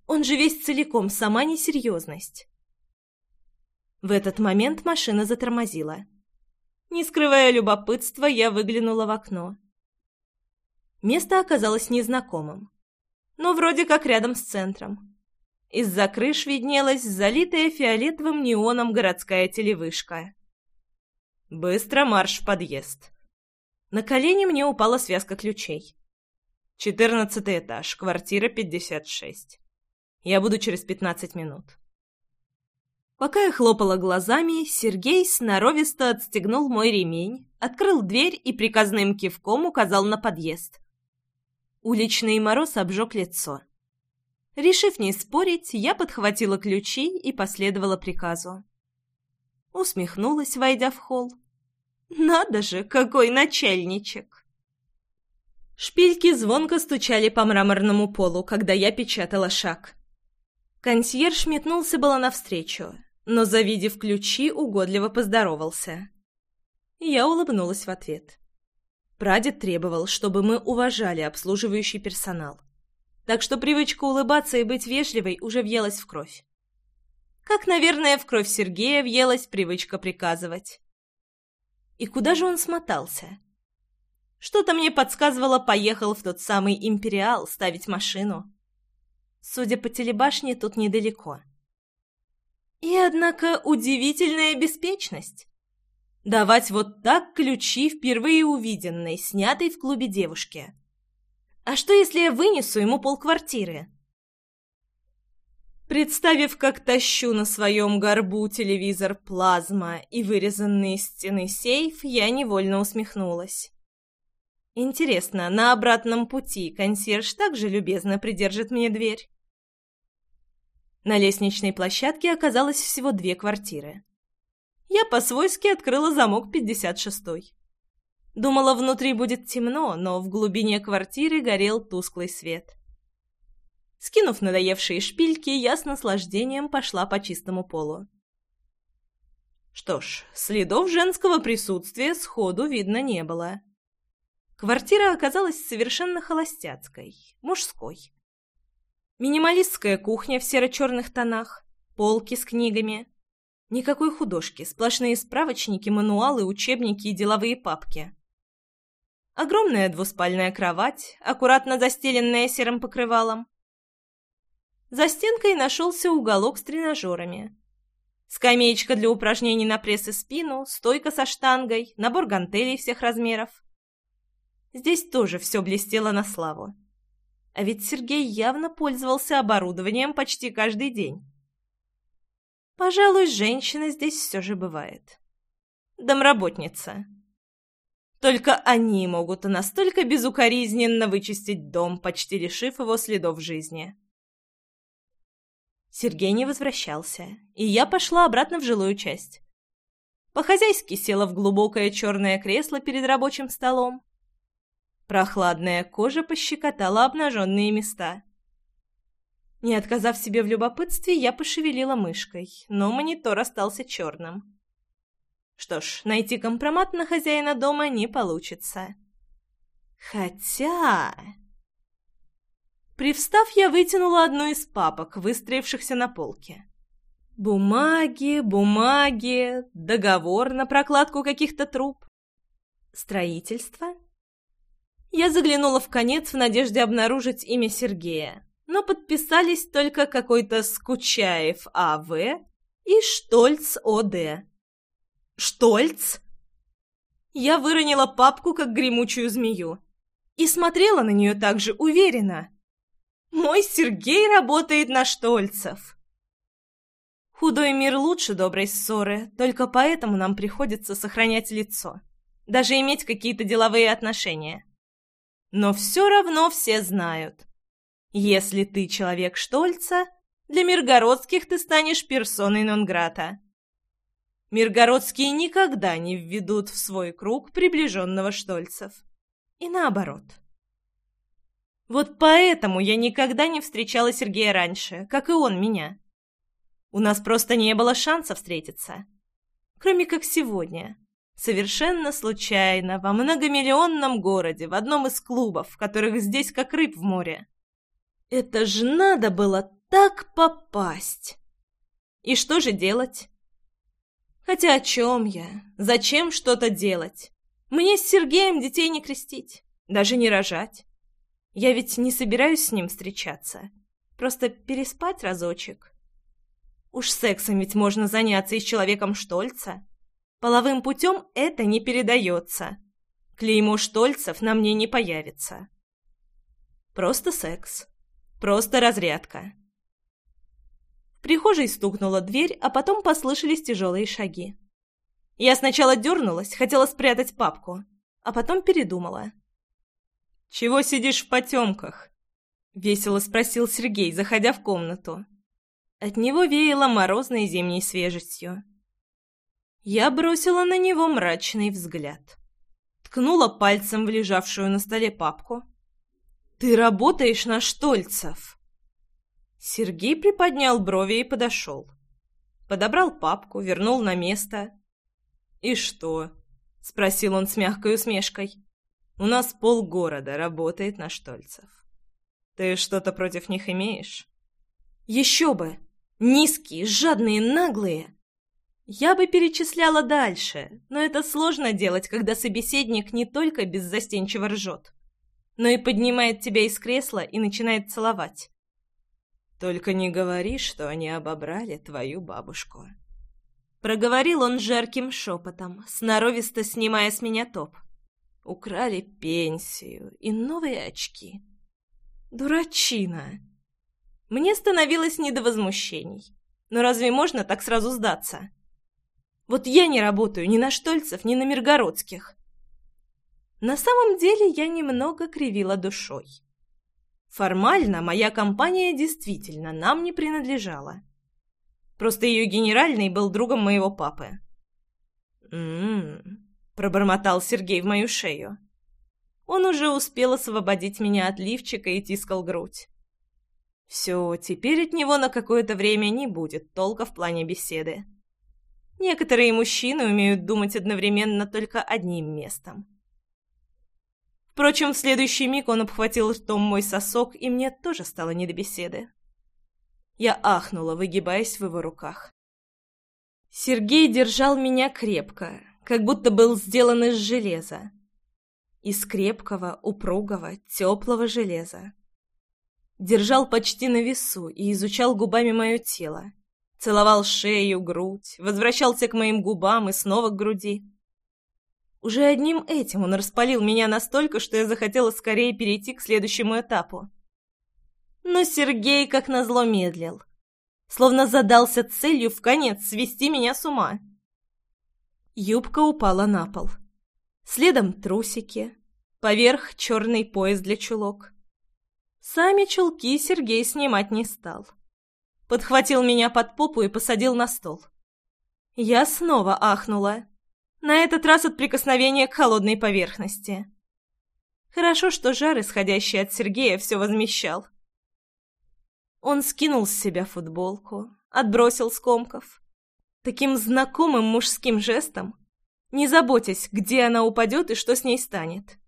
Он же весь целиком сама несерьезность. В этот момент машина затормозила. Не скрывая любопытства, я выглянула в окно. Место оказалось незнакомым, но вроде как рядом с центром. Из-за крыш виднелась залитая фиолетовым неоном городская телевышка. Быстро марш в подъезд. На колени мне упала связка ключей. Четырнадцатый этаж, квартира 56. Я буду через пятнадцать минут. Пока я хлопала глазами, Сергей сноровисто отстегнул мой ремень, открыл дверь и приказным кивком указал на подъезд. Уличный мороз обжег лицо. Решив не спорить, я подхватила ключи и последовала приказу. Усмехнулась, войдя в холл. «Надо же, какой начальничек!» Шпильки звонко стучали по мраморному полу, когда я печатала шаг. Консьерж метнулся было навстречу, но, завидев ключи, угодливо поздоровался. Я улыбнулась в ответ. Прадед требовал, чтобы мы уважали обслуживающий персонал. Так что привычка улыбаться и быть вежливой уже въелась в кровь. Как, наверное, в кровь Сергея въелась привычка приказывать. И куда же он смотался? Что-то мне подсказывало, поехал в тот самый «Империал» ставить машину. Судя по телебашне, тут недалеко. И, однако, удивительная беспечность. Давать вот так ключи впервые увиденной, снятой в клубе девушке. А что, если я вынесу ему полквартиры? Представив, как тащу на своем горбу телевизор плазма и вырезанный из стены сейф, я невольно усмехнулась. Интересно, на обратном пути консьерж также любезно придержит мне дверь? На лестничной площадке оказалось всего две квартиры я по-свойски открыла замок 56-й. Думала, внутри будет темно, но в глубине квартиры горел тусклый свет. Скинув надоевшие шпильки, я с наслаждением пошла по чистому полу. Что ж, следов женского присутствия сходу видно не было. Квартира оказалась совершенно холостяцкой, мужской. Минималистская кухня в серо-черных тонах, полки с книгами, Никакой художки, сплошные справочники, мануалы, учебники и деловые папки. Огромная двуспальная кровать, аккуратно застеленная серым покрывалом. За стенкой нашелся уголок с тренажерами. Скамеечка для упражнений на пресс и спину, стойка со штангой, набор гантелей всех размеров. Здесь тоже все блестело на славу. А ведь Сергей явно пользовался оборудованием почти каждый день. Пожалуй, женщина здесь все же бывает. Домработница. Только они могут настолько безукоризненно вычистить дом, почти лишив его следов жизни. Сергей не возвращался, и я пошла обратно в жилую часть. По-хозяйски села в глубокое черное кресло перед рабочим столом. Прохладная кожа пощекотала обнаженные места. Не отказав себе в любопытстве, я пошевелила мышкой, но монитор остался черным. Что ж, найти компромат на хозяина дома не получится. Хотя... Привстав, я вытянула одну из папок, выстроившихся на полке. Бумаги, бумаги, договор на прокладку каких-то труб. Строительство? Я заглянула в конец в надежде обнаружить имя Сергея, но подписались только какой-то Скучаев А.В. и Штольц О.Д. Штольц? Я выронила папку, как гремучую змею, и смотрела на нее так же уверенно. Мой Сергей работает на Штольцев. Худой мир лучше доброй ссоры, только поэтому нам приходится сохранять лицо, даже иметь какие-то деловые отношения. Но все равно все знают. Если ты человек Штольца, для миргородских ты станешь персоной нон-грата. Миргородские никогда не введут в свой круг приближенного Штольцев. И наоборот. Вот поэтому я никогда не встречала Сергея раньше, как и он меня. У нас просто не было шанса встретиться. Кроме как сегодня. Совершенно случайно, во многомиллионном городе, в одном из клубов, которых здесь как рыб в море. Это же надо было так попасть! И что же делать? Хотя о чем я? Зачем что-то делать? Мне с Сергеем детей не крестить, даже не рожать. Я ведь не собираюсь с ним встречаться. Просто переспать разочек. Уж сексом ведь можно заняться и с человеком Штольца. Половым путем это не передается. Клеймо Штольцев на мне не появится. Просто секс. Просто разрядка. В прихожей стукнула дверь, а потом послышались тяжелые шаги. Я сначала дернулась, хотела спрятать папку, а потом передумала. «Чего сидишь в потемках?» — весело спросил Сергей, заходя в комнату. От него веяло морозной зимней свежестью. Я бросила на него мрачный взгляд. Ткнула пальцем в лежавшую на столе папку. «Ты работаешь на Штольцев!» Сергей приподнял брови и подошел. Подобрал папку, вернул на место. «И что?» — спросил он с мягкой усмешкой. У нас полгорода работает на Штольцев. Ты что-то против них имеешь? Еще бы! Низкие, жадные, наглые! Я бы перечисляла дальше, но это сложно делать, когда собеседник не только беззастенчиво ржет, но и поднимает тебя из кресла и начинает целовать. Только не говори, что они обобрали твою бабушку. Проговорил он жарким шепотом, сноровисто снимая с меня топ. Украли пенсию и новые очки. Дурачина. Мне становилось не до возмущений. Но разве можно так сразу сдаться? Вот я не работаю ни на Штольцев, ни на Миргородских. На самом деле я немного кривила душой. Формально моя компания действительно нам не принадлежала. Просто ее генеральный был другом моего папы. М-м, пробормотал Сергей в мою шею. Он уже успел освободить меня от лифчика и тискал грудь. Все, теперь от него на какое-то время не будет толка в плане беседы. Некоторые мужчины умеют думать одновременно только одним местом. Впрочем, в следующий миг он обхватил ртом мой сосок, и мне тоже стало не до беседы. Я ахнула, выгибаясь в его руках. Сергей держал меня крепко, как будто был сделан из железа. Из крепкого, упругого, теплого железа. Держал почти на весу и изучал губами мое тело. Целовал шею, грудь, возвращался к моим губам и снова к груди. Уже одним этим он распалил меня настолько, что я захотела скорее перейти к следующему этапу. Но Сергей, как назло, медлил. Словно задался целью в конец свести меня с ума. Юбка упала на пол. Следом трусики, поверх черный пояс для чулок. Сами чулки Сергей снимать не стал. Подхватил меня под попу и посадил на стол. Я снова ахнула. На этот раз от прикосновения к холодной поверхности. Хорошо, что жар, исходящий от Сергея, все возмещал. Он скинул с себя футболку, отбросил скомков. Таким знакомым мужским жестом, не заботясь, где она упадет и что с ней станет.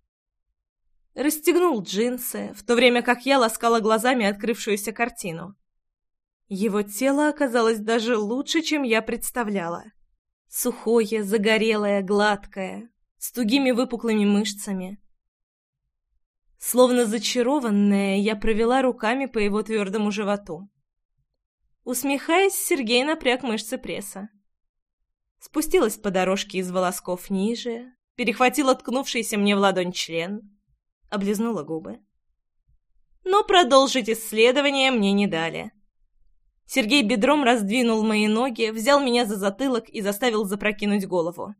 Расстегнул джинсы, в то время как я ласкала глазами открывшуюся картину. Его тело оказалось даже лучше, чем я представляла. Сухое, загорелое, гладкое, с тугими выпуклыми мышцами. Словно зачарованная, я провела руками по его твердому животу. Усмехаясь, Сергей напряг мышцы пресса. Спустилась по дорожке из волосков ниже, перехватила ткнувшийся мне в ладонь член, облизнула губы. Но продолжить исследование мне не дали. Сергей бедром раздвинул мои ноги, взял меня за затылок и заставил запрокинуть голову.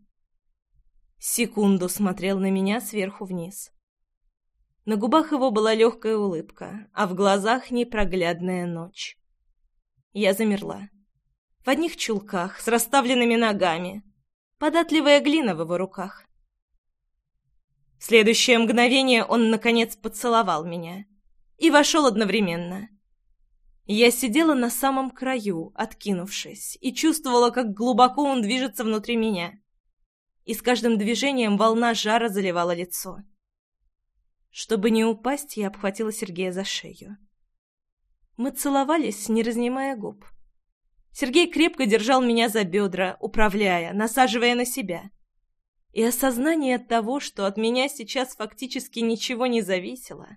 Секунду смотрел на меня сверху вниз. На губах его была легкая улыбка, а в глазах непроглядная ночь. Я замерла. В одних чулках, с расставленными ногами. Податливая глина в его руках. В следующее мгновение он, наконец, поцеловал меня. И вошел одновременно. Я сидела на самом краю, откинувшись, и чувствовала, как глубоко он движется внутри меня. И с каждым движением волна жара заливала лицо. Чтобы не упасть, я обхватила Сергея за шею. Мы целовались, не разнимая губ. Сергей крепко держал меня за бедра, управляя, насаживая на себя. И осознание того, что от меня сейчас фактически ничего не зависело,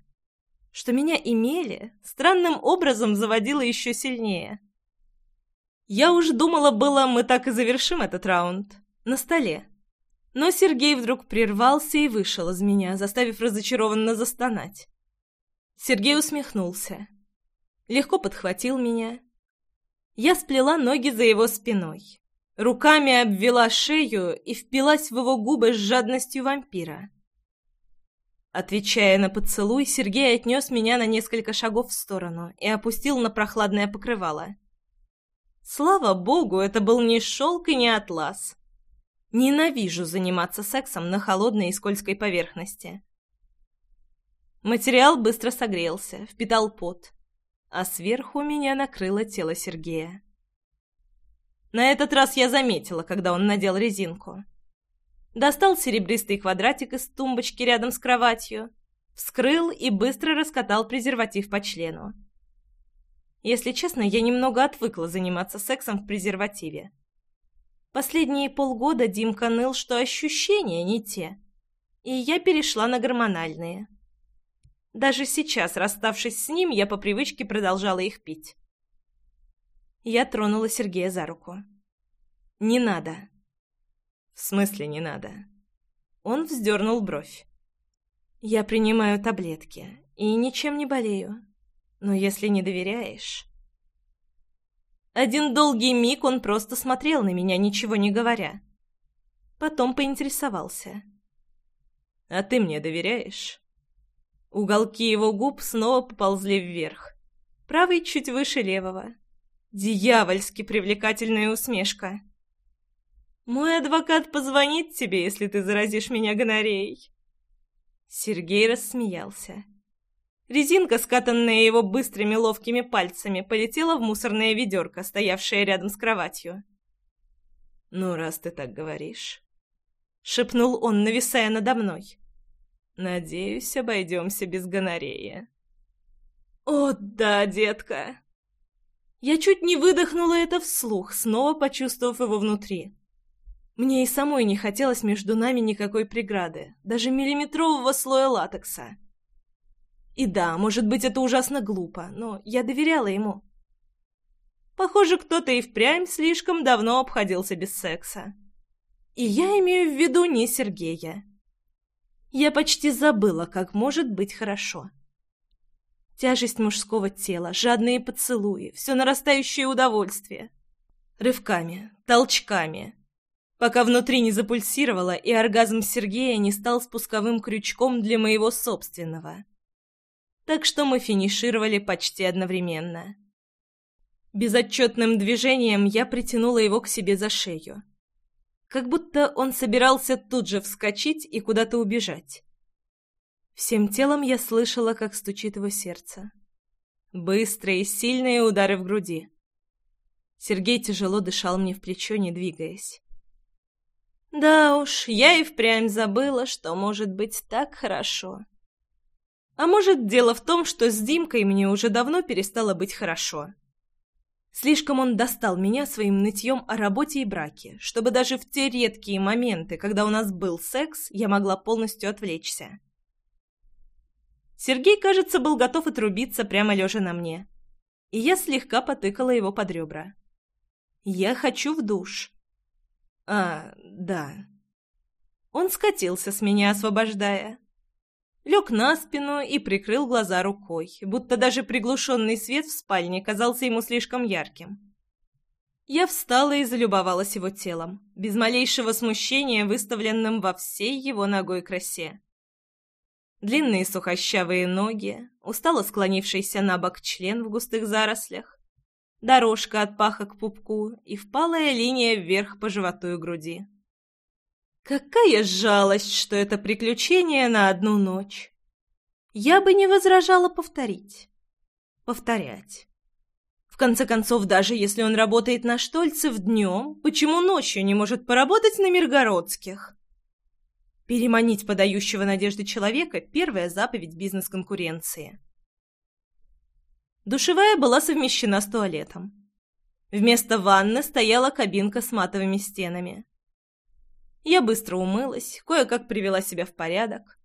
что меня имели, странным образом заводило еще сильнее. Я уж думала было, мы так и завершим этот раунд. На столе. Но Сергей вдруг прервался и вышел из меня, заставив разочарованно застонать. Сергей усмехнулся. Легко подхватил меня. Я сплела ноги за его спиной. Руками обвела шею и впилась в его губы с жадностью вампира. Отвечая на поцелуй, Сергей отнес меня на несколько шагов в сторону и опустил на прохладное покрывало. Слава богу, это был не шелк и не атлас. Ненавижу заниматься сексом на холодной и скользкой поверхности. Материал быстро согрелся, впитал пот, а сверху меня накрыло тело Сергея. На этот раз я заметила, когда он надел резинку. Достал серебристый квадратик из тумбочки рядом с кроватью, вскрыл и быстро раскатал презерватив по члену. Если честно, я немного отвыкла заниматься сексом в презервативе. Последние полгода Димка ныл, что ощущения не те, и я перешла на гормональные. Даже сейчас, расставшись с ним, я по привычке продолжала их пить. Я тронула Сергея за руку. «Не надо». «В смысле не надо?» Он вздернул бровь. «Я принимаю таблетки и ничем не болею. Но если не доверяешь...» Один долгий миг он просто смотрел на меня, ничего не говоря. Потом поинтересовался. «А ты мне доверяешь?» Уголки его губ снова поползли вверх. Правый чуть выше левого. Дьявольски привлекательная усмешка. «Мой адвокат позвонит тебе, если ты заразишь меня гонореей». Сергей рассмеялся. Резинка, скатанная его быстрыми ловкими пальцами, полетела в мусорное ведерко, стоявшее рядом с кроватью. «Ну, раз ты так говоришь», — шепнул он, нависая надо мной. «Надеюсь, обойдемся без гонореи». «О, да, детка!» Я чуть не выдохнула это вслух, снова почувствовав его внутри. Мне и самой не хотелось между нами никакой преграды, даже миллиметрового слоя латекса. И да, может быть, это ужасно глупо, но я доверяла ему. Похоже, кто-то и впрямь слишком давно обходился без секса. И я имею в виду не Сергея. Я почти забыла, как может быть хорошо. Тяжесть мужского тела, жадные поцелуи, все нарастающее удовольствие. Рывками, толчками. Пока внутри не запульсировало и оргазм Сергея не стал спусковым крючком для моего собственного. Так что мы финишировали почти одновременно. Безотчетным движением я притянула его к себе за шею. Как будто он собирался тут же вскочить и куда-то убежать. Всем телом я слышала, как стучит его сердце. Быстрые, сильные удары в груди. Сергей тяжело дышал мне в плечо, не двигаясь. Да уж, я и впрямь забыла, что может быть так хорошо. А может, дело в том, что с Димкой мне уже давно перестало быть хорошо. Слишком он достал меня своим нытьем о работе и браке, чтобы даже в те редкие моменты, когда у нас был секс, я могла полностью отвлечься. Сергей, кажется, был готов отрубиться прямо лежа на мне. И я слегка потыкала его под ребра. «Я хочу в душ». «А, да». Он скатился с меня, освобождая. Лег на спину и прикрыл глаза рукой, будто даже приглушенный свет в спальне казался ему слишком ярким. Я встала и залюбовалась его телом, без малейшего смущения, выставленным во всей его ногой красе. Длинные сухощавые ноги, устало склонившийся на бок член в густых зарослях, дорожка от паха к пупку и впалая линия вверх по животу и груди. Какая жалость, что это приключение на одну ночь. Я бы не возражала повторить. Повторять. В конце концов, даже если он работает на Штольцев днем, почему ночью не может поработать на Миргородских? Переманить подающего надежды человека – первая заповедь бизнес-конкуренции. Душевая была совмещена с туалетом. Вместо ванны стояла кабинка с матовыми стенами. Я быстро умылась, кое-как привела себя в порядок,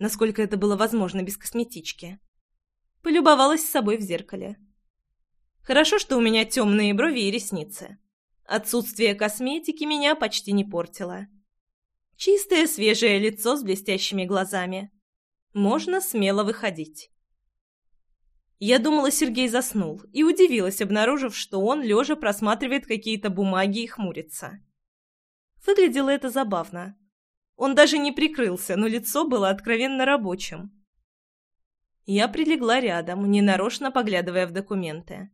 насколько это было возможно без косметички. Полюбовалась с собой в зеркале. Хорошо, что у меня темные брови и ресницы. Отсутствие косметики меня почти не портило. Чистое свежее лицо с блестящими глазами. Можно смело выходить. Я думала, Сергей заснул, и удивилась, обнаружив, что он, лежа, просматривает какие-то бумаги и хмурится. Выглядело это забавно. Он даже не прикрылся, но лицо было откровенно рабочим. Я прилегла рядом, ненарочно поглядывая в документы.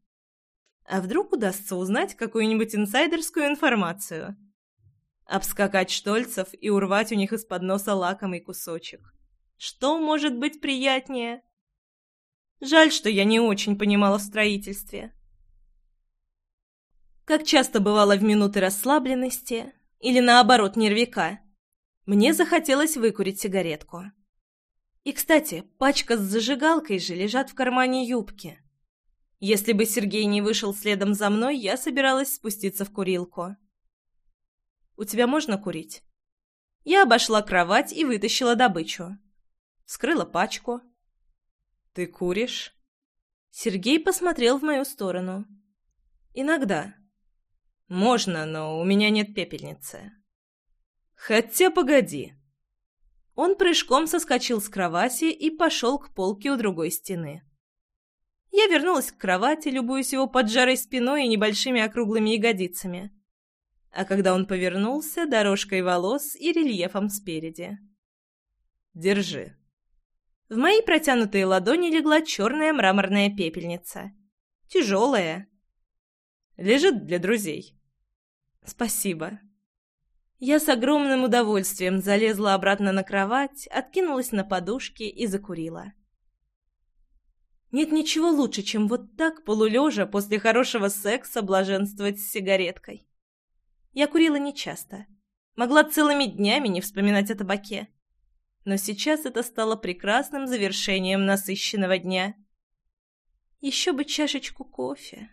А вдруг удастся узнать какую-нибудь инсайдерскую информацию? обскакать штольцев и урвать у них из-под носа лакомый кусочек. Что может быть приятнее? Жаль, что я не очень понимала в строительстве. Как часто бывало в минуты расслабленности или, наоборот, нервика, мне захотелось выкурить сигаретку. И, кстати, пачка с зажигалкой же лежат в кармане юбки. Если бы Сергей не вышел следом за мной, я собиралась спуститься в курилку. У тебя можно курить?» Я обошла кровать и вытащила добычу. Вскрыла пачку. «Ты куришь?» Сергей посмотрел в мою сторону. «Иногда». «Можно, но у меня нет пепельницы». «Хотя погоди». Он прыжком соскочил с кровати и пошел к полке у другой стены. Я вернулась к кровати, любуясь его поджарой спиной и небольшими округлыми ягодицами а когда он повернулся, дорожкой волос и рельефом спереди. «Держи». В мои протянутые ладони легла черная мраморная пепельница. Тяжелая. Лежит для друзей. «Спасибо». Я с огромным удовольствием залезла обратно на кровать, откинулась на подушки и закурила. Нет ничего лучше, чем вот так полулежа после хорошего секса блаженствовать с сигареткой. Я курила нечасто. Могла целыми днями не вспоминать о табаке. Но сейчас это стало прекрасным завершением насыщенного дня. Еще бы чашечку кофе.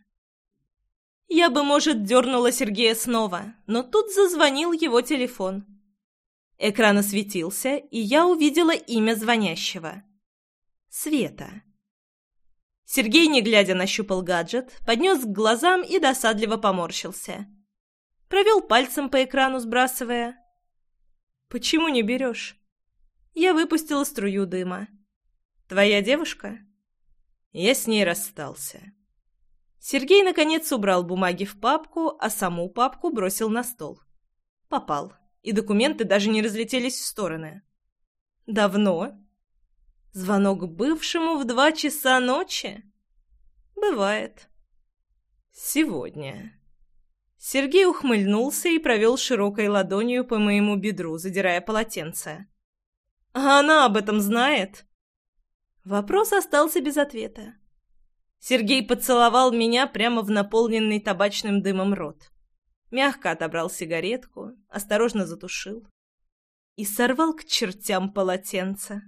Я бы, может, дернула Сергея снова, но тут зазвонил его телефон. Экран осветился, и я увидела имя звонящего. Света. Сергей, не глядя, нащупал гаджет, поднес к глазам и досадливо поморщился провел пальцем по экрану, сбрасывая. «Почему не берешь?» Я выпустила струю дыма. «Твоя девушка?» Я с ней расстался. Сергей, наконец, убрал бумаги в папку, а саму папку бросил на стол. Попал. И документы даже не разлетелись в стороны. Давно? Звонок бывшему в два часа ночи? Бывает. Сегодня. Сергей ухмыльнулся и провел широкой ладонью по моему бедру, задирая полотенце. «А она об этом знает?» Вопрос остался без ответа. Сергей поцеловал меня прямо в наполненный табачным дымом рот. Мягко отобрал сигаретку, осторожно затушил и сорвал к чертям полотенце.